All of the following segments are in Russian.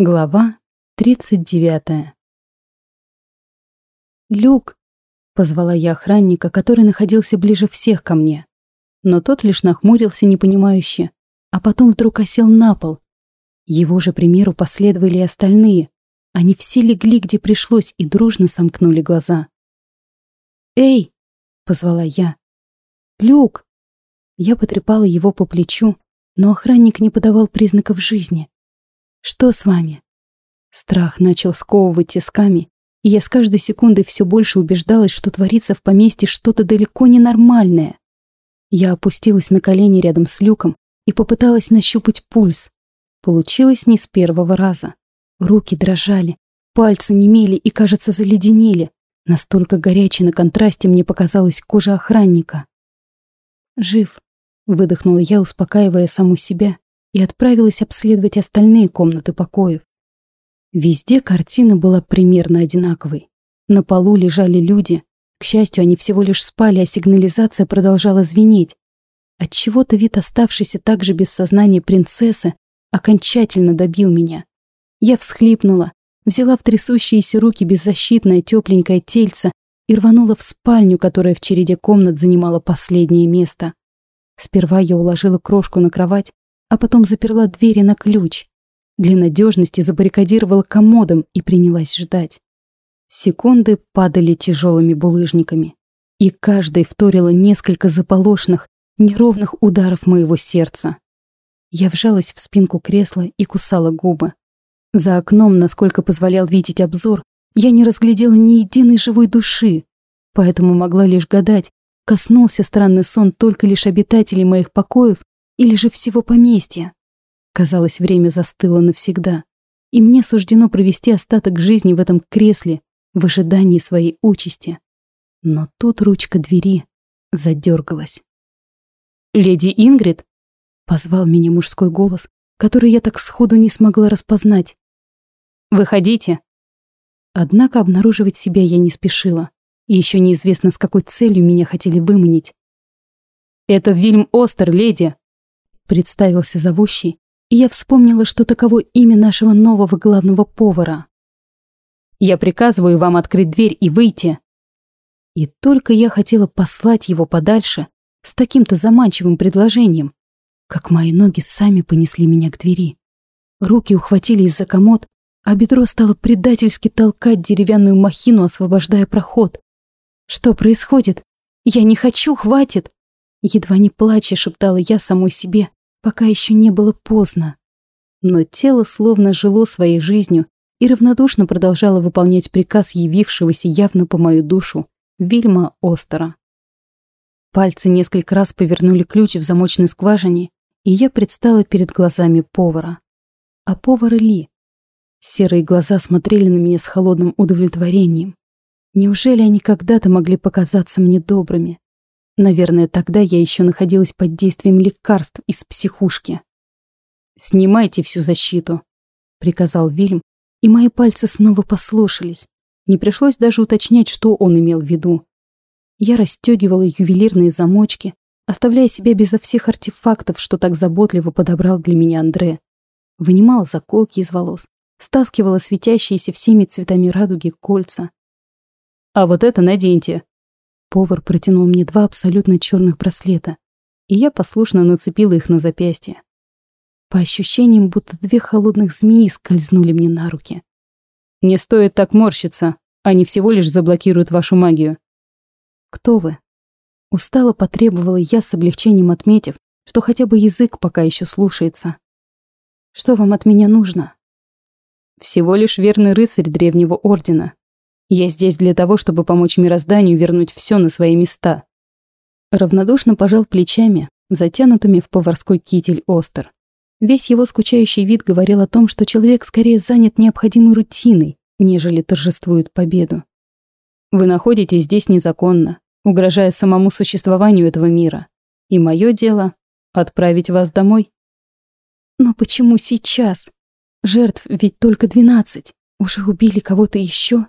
Глава 39 «Люк!» — позвала я охранника, который находился ближе всех ко мне. Но тот лишь нахмурился непонимающе, а потом вдруг осел на пол. Его же примеру последовали и остальные. Они все легли, где пришлось, и дружно сомкнули глаза. «Эй!» — позвала я. «Люк!» Я потрепала его по плечу, но охранник не подавал признаков жизни. Что с вами? Страх начал сковывать тисками, и я с каждой секундой все больше убеждалась, что творится в поместье что-то далеко ненормальное. Я опустилась на колени рядом с люком и попыталась нащупать пульс. Получилось не с первого раза. Руки дрожали, пальцы немели и, кажется, заледенели. Настолько горячей на контрасте мне показалась кожа охранника. «Жив», — выдохнула я, успокаивая саму себя и отправилась обследовать остальные комнаты покоев. Везде картина была примерно одинаковой. На полу лежали люди. К счастью, они всего лишь спали, а сигнализация продолжала звенеть. Отчего-то вид оставшейся также без сознания принцессы окончательно добил меня. Я всхлипнула, взяла в трясущиеся руки беззащитное тепленькое тельце и рванула в спальню, которая в череде комнат занимала последнее место. Сперва я уложила крошку на кровать, а потом заперла двери на ключ. Для надежности забаррикадировала комодом и принялась ждать. Секунды падали тяжелыми булыжниками, и каждой вторило несколько заполошных, неровных ударов моего сердца. Я вжалась в спинку кресла и кусала губы. За окном, насколько позволял видеть обзор, я не разглядела ни единой живой души, поэтому могла лишь гадать, коснулся странный сон только лишь обитателей моих покоев или же всего поместья. Казалось, время застыло навсегда, и мне суждено провести остаток жизни в этом кресле в ожидании своей участи. Но тут ручка двери задергалась. «Леди Ингрид?» — позвал меня мужской голос, который я так сходу не смогла распознать. «Выходите!» Однако обнаруживать себя я не спешила, и еще неизвестно, с какой целью меня хотели выманить. «Это Вильм Остер, леди!» Представился зовущий, и я вспомнила, что таково имя нашего нового главного повара. «Я приказываю вам открыть дверь и выйти!» И только я хотела послать его подальше с таким-то заманчивым предложением, как мои ноги сами понесли меня к двери. Руки ухватились за комод, а бедро стало предательски толкать деревянную махину, освобождая проход. «Что происходит? Я не хочу, хватит!» Едва не плача шептала я самой себе, пока еще не было поздно. Но тело словно жило своей жизнью и равнодушно продолжало выполнять приказ явившегося явно по мою душу Вильма Остера. Пальцы несколько раз повернули ключ в замочной скважине, и я предстала перед глазами повара. А повара Ли. Серые глаза смотрели на меня с холодным удовлетворением. Неужели они когда-то могли показаться мне добрыми? Наверное, тогда я еще находилась под действием лекарств из психушки. «Снимайте всю защиту», — приказал Вильм, и мои пальцы снова послушались. Не пришлось даже уточнять, что он имел в виду. Я расстегивала ювелирные замочки, оставляя себя безо всех артефактов, что так заботливо подобрал для меня Андре. Вынимала заколки из волос, стаскивала светящиеся всеми цветами радуги кольца. «А вот это наденьте», Повар протянул мне два абсолютно черных браслета, и я послушно нацепила их на запястье. По ощущениям, будто две холодных змеи скользнули мне на руки. «Не стоит так морщиться, они всего лишь заблокируют вашу магию». «Кто вы?» Устало потребовала я с облегчением отметив, что хотя бы язык пока еще слушается. «Что вам от меня нужно?» «Всего лишь верный рыцарь древнего ордена, я здесь для того, чтобы помочь мирозданию вернуть все на свои места. Равнодушно пожал плечами, затянутыми в поварской китель Остер. Весь его скучающий вид говорил о том, что человек скорее занят необходимой рутиной, нежели торжествует победу. Вы находитесь здесь незаконно, угрожая самому существованию этого мира. И мое дело — отправить вас домой. Но почему сейчас? Жертв ведь только двенадцать. Уже убили кого-то еще?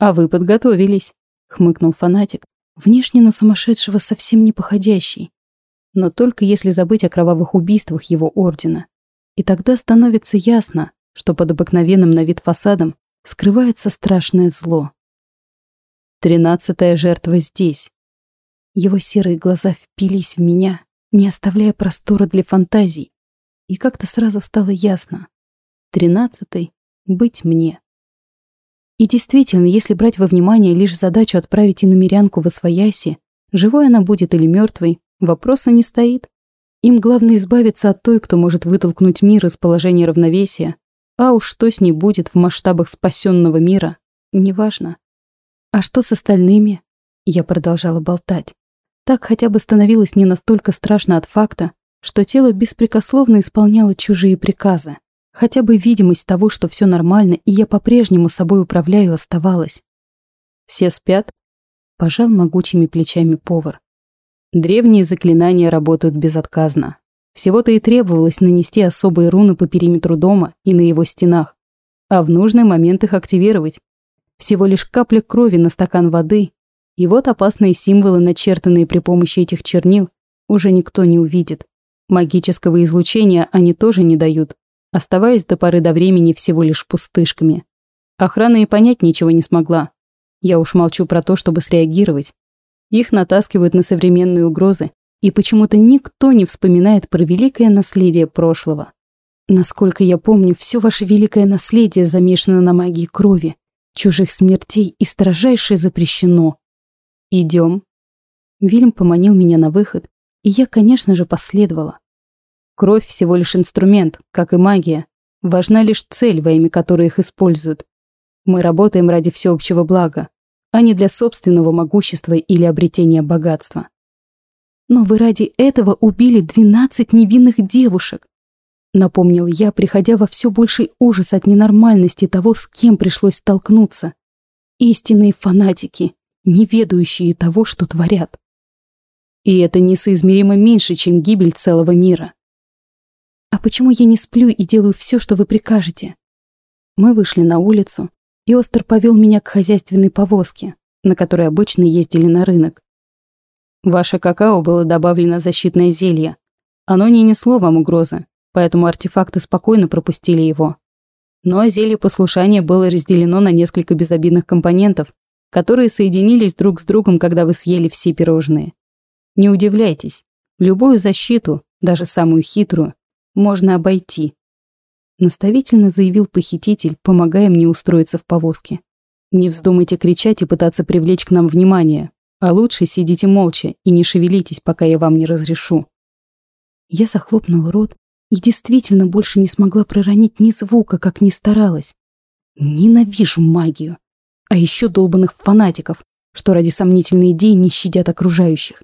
«А вы подготовились», — хмыкнул фанатик, внешне на сумасшедшего совсем не походящий. Но только если забыть о кровавых убийствах его ордена. И тогда становится ясно, что под обыкновенным на вид фасадом скрывается страшное зло. Тринадцатая жертва здесь. Его серые глаза впились в меня, не оставляя простора для фантазий. И как-то сразу стало ясно. Тринадцатый — быть мне. И действительно, если брать во внимание лишь задачу отправить иномерянку в Освояси, живой она будет или мертвой, вопроса не стоит. Им главное избавиться от той, кто может вытолкнуть мир из положения равновесия, а уж что с ней будет в масштабах спасенного мира, неважно. А что с остальными? Я продолжала болтать. Так хотя бы становилось не настолько страшно от факта, что тело беспрекословно исполняло чужие приказы. Хотя бы видимость того, что все нормально, и я по-прежнему собой управляю, оставалась. «Все спят?» – пожал могучими плечами повар. Древние заклинания работают безотказно. Всего-то и требовалось нанести особые руны по периметру дома и на его стенах, а в нужный момент их активировать. Всего лишь капля крови на стакан воды, и вот опасные символы, начертанные при помощи этих чернил, уже никто не увидит. Магического излучения они тоже не дают, оставаясь до поры до времени всего лишь пустышками. Охрана и понять ничего не смогла. Я уж молчу про то, чтобы среагировать. Их натаскивают на современные угрозы, и почему-то никто не вспоминает про великое наследие прошлого. Насколько я помню, все ваше великое наследие замешано на магии крови, чужих смертей и строжайше запрещено. Идем. Вильям поманил меня на выход, и я, конечно же, последовала. Кровь всего лишь инструмент, как и магия. Важна лишь цель, во имя которой их используют. Мы работаем ради всеобщего блага, а не для собственного могущества или обретения богатства. Но вы ради этого убили 12 невинных девушек. Напомнил я, приходя во все больший ужас от ненормальности того, с кем пришлось столкнуться. Истинные фанатики, не ведающие того, что творят. И это несоизмеримо меньше, чем гибель целого мира. «А почему я не сплю и делаю все, что вы прикажете?» Мы вышли на улицу, и Остер повел меня к хозяйственной повозке, на которой обычно ездили на рынок. «Ваше какао было добавлено защитное зелье. Оно не несло вам угрозы, поэтому артефакты спокойно пропустили его. Но зелье послушания было разделено на несколько безобидных компонентов, которые соединились друг с другом, когда вы съели все пирожные. Не удивляйтесь, любую защиту, даже самую хитрую, можно обойти. Наставительно заявил похититель, помогая мне устроиться в повозке. Не вздумайте кричать и пытаться привлечь к нам внимание, а лучше сидите молча и не шевелитесь, пока я вам не разрешу. Я захлопнула рот и действительно больше не смогла проронить ни звука, как ни старалась. Ненавижу магию. А еще долбанных фанатиков, что ради сомнительной идеи не щадят окружающих.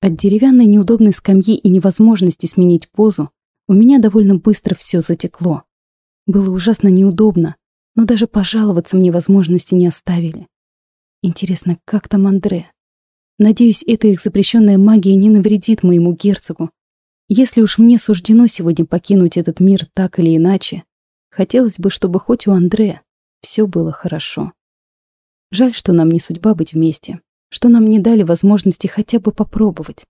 От деревянной неудобной скамьи и невозможности сменить позу у меня довольно быстро все затекло. Было ужасно неудобно, но даже пожаловаться мне возможности не оставили. Интересно, как там Андре? Надеюсь, эта их запрещенная магия не навредит моему герцогу. Если уж мне суждено сегодня покинуть этот мир так или иначе, хотелось бы, чтобы хоть у Андре все было хорошо. Жаль, что нам не судьба быть вместе что нам не дали возможности хотя бы попробовать.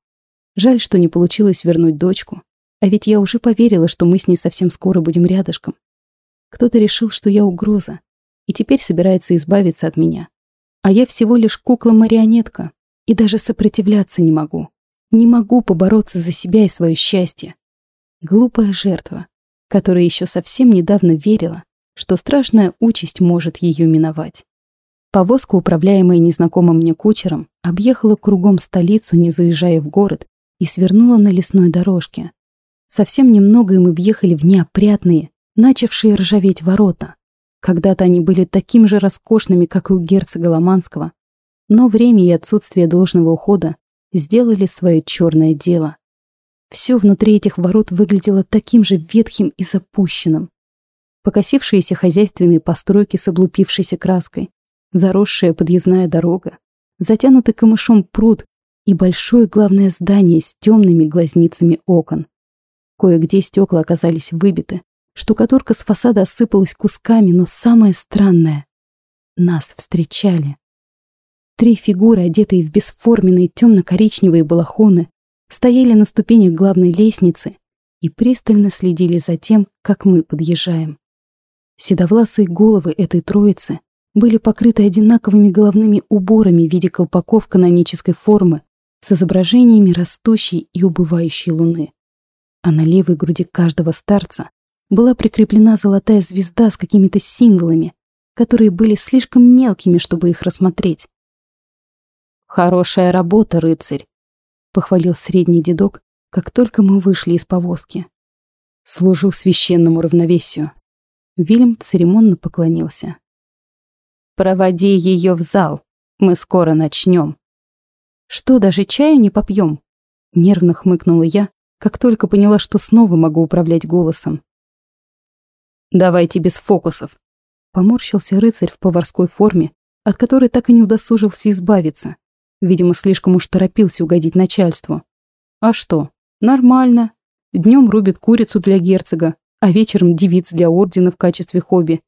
Жаль, что не получилось вернуть дочку. А ведь я уже поверила, что мы с ней совсем скоро будем рядышком. Кто-то решил, что я угроза, и теперь собирается избавиться от меня. А я всего лишь кукла-марионетка, и даже сопротивляться не могу. Не могу побороться за себя и свое счастье. Глупая жертва, которая еще совсем недавно верила, что страшная участь может ее миновать. Повозка, управляемая незнакомым мне кучером, объехала кругом столицу, не заезжая в город, и свернула на лесной дорожке. Совсем немного, и мы въехали в неопрятные, начавшие ржаветь ворота. Когда-то они были такими же роскошными, как и у герцога Ломанского, но время и отсутствие должного ухода сделали свое черное дело. Все внутри этих ворот выглядело таким же ветхим и запущенным. Покосившиеся хозяйственные постройки с облупившейся краской, заросшая подъездная дорога, затянутый камышом пруд и большое главное здание с темными глазницами окон. Кое-где стекла оказались выбиты, штукатурка с фасада осыпалась кусками, но самое странное — нас встречали. Три фигуры, одетые в бесформенные темно-коричневые балахоны, стояли на ступенях главной лестницы и пристально следили за тем, как мы подъезжаем. Седовласые головы этой троицы были покрыты одинаковыми головными уборами в виде колпаков канонической формы с изображениями растущей и убывающей луны. А на левой груди каждого старца была прикреплена золотая звезда с какими-то символами, которые были слишком мелкими, чтобы их рассмотреть. «Хорошая работа, рыцарь!» — похвалил средний дедок, как только мы вышли из повозки. «Служу священному равновесию». Вильям церемонно поклонился. «Проводи ее в зал. Мы скоро начнем». «Что, даже чаю не попьем?» Нервно хмыкнула я, как только поняла, что снова могу управлять голосом. «Давайте без фокусов», — поморщился рыцарь в поварской форме, от которой так и не удосужился избавиться. Видимо, слишком уж торопился угодить начальству. А что? Нормально. Днем рубит курицу для герцога, а вечером девиц для ордена в качестве хобби.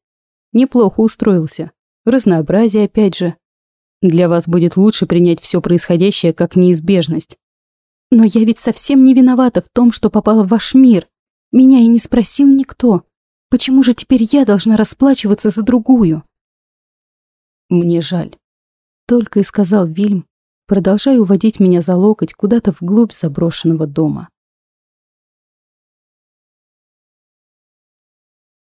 Неплохо устроился. Разнообразие опять же. Для вас будет лучше принять все происходящее как неизбежность. Но я ведь совсем не виновата в том, что попала в ваш мир. Меня и не спросил никто. Почему же теперь я должна расплачиваться за другую? Мне жаль. Только и сказал Вильм, продолжая уводить меня за локоть куда-то вглубь заброшенного дома.